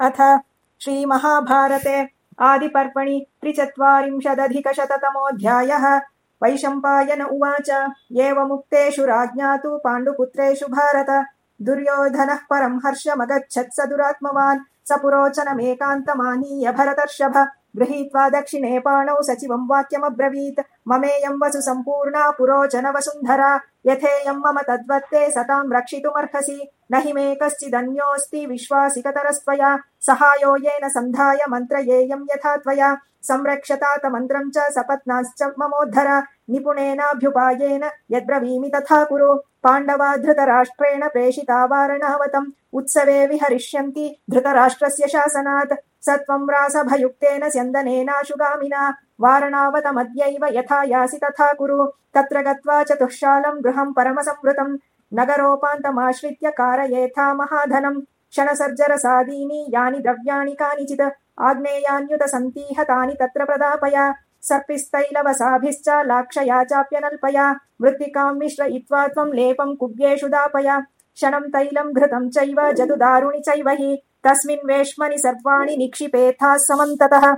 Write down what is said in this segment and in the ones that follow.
अथ श्रीमहाभारते आदिपर्वणि त्रिचत्वारिंशदधिकशततमोऽध्यायः। वैशम्पायन उवाच। एवमुक्तेषु राज्ञा तु पाण्डुपुत्रेषु भारत। दुर्योधनः परम् हर्षमगच्छत् स दुरात्मवान्। स पुरोचनमेकान्तमानीय भरतर्षभ गृहीत्वा दक्षिणे पाणौ सचिवम् वाक्यमब्रवीत्। ममेयम् वसु सम्पूर्णा पुरोचन वसुन्धरा। यथेयम् मम तद्वत्ते सताम् रक्षितुमर्हसि। न हि मे कश्चिदन्योऽस्ति विश्वासिकतरस्त्वया। सहायो येन सन्धाय मन्त्रयेयम् यथा त्वया। संरक्षतात मन्त्रम् च सपत्नाश्च ममोद्धर। निपुणेनाभ्युपायेन यद्ब्रवीमि तथा कुरु। पाण्डवा धृतराष्ट्रेण प्रेषिता वारणावतम् उत्सवे विहरिष्यन्ति धृतराष्ट्रस्य शासनात्। स त्वम् रासभयुक्तेन स्यन्दनेनाशुगामिना। वारणावतमद्यैव यथा यासि तथा कुरु। तत्र गत्वा चतुःशालम् गृहम् परमसंवृतम् नगरोपान्तमाश्रित्य कारयेथा महाधनम् क्षणसर्जरसादीनि यानि द्रव्याणि कानिचित्। आग्नेयान्युत सन्तीह तानि तत्र प्रदापय सर्पिस्तैलवसाभिश्च लाक्षया चाप्यनल्पया मृत्तिकाम् मिश्रयित्वा त्वम् लेपम् कुब्येषु दापय। क्षणम् तैलम् घृतम् चैव जदुदारुणि चैव हि, तस्मिन् वेश्मनि सर्वाणि निक्षिपेथाः समन्ततः।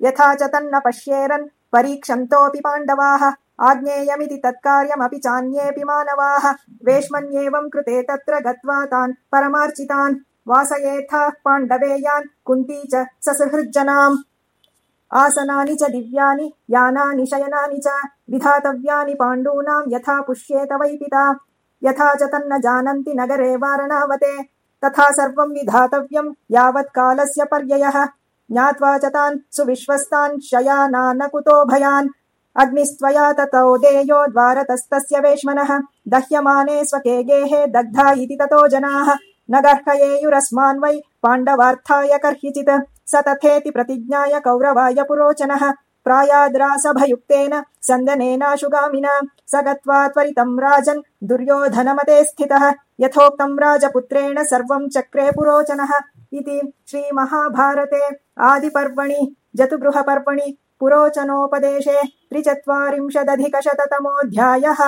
यथा च तन्न पश्येरन्, परीक्षन्तोऽपि पाण्डवाः, आज्ञेयमिति तत्कार्यमपि चान्येऽपि मानवाः। वेश्मन्येवम् कृते तत्र गत्वा तान् परमार्चितान्, वासयेथाः पाण्डवे यान् कुन्ती च ससृहृज्जनाम्। आसनानि च दिव्यानि यानानि शयनानि च विधातव्यानि पाण्डूनाम् यथा पुष्येत वै पिता। यथा च तन्न जानन्ति नगरे वारणावते तथा सर्वम् विधातव्यम् यावत्कालस्य पर्ययः। ज्ञात्वा च तान् सुविश्वस्तान् शयानान कुतो भयान्। अग्निस्त्वया ततो देयो द्वारतस्तस्य वेश्मनः। दह्यमाने स्वके गेहे दग्धा इति ततो जनाः। न गर्हयेयुरस्मान् वै पाण्डवार्थाय कर्हिचित् स तथेति प्रतिज्ञाय कौरवाय पुरोचनः प्रायाद्रासभयुक्तेन सन्दनेनाशुगामिना स गत्वा त्वरितम् राजन् दुर्योधनमते स्थितः यथोक्तम् राजपुत्रेण सर्वम् चक्रे पुरोचनः इति श्रीमहाभारते आदिपर्वणि जतुगृहपर्वणि पुरोचनोपदेशे त्रिचत्वारिंशदधिकशततमोऽध्यायः।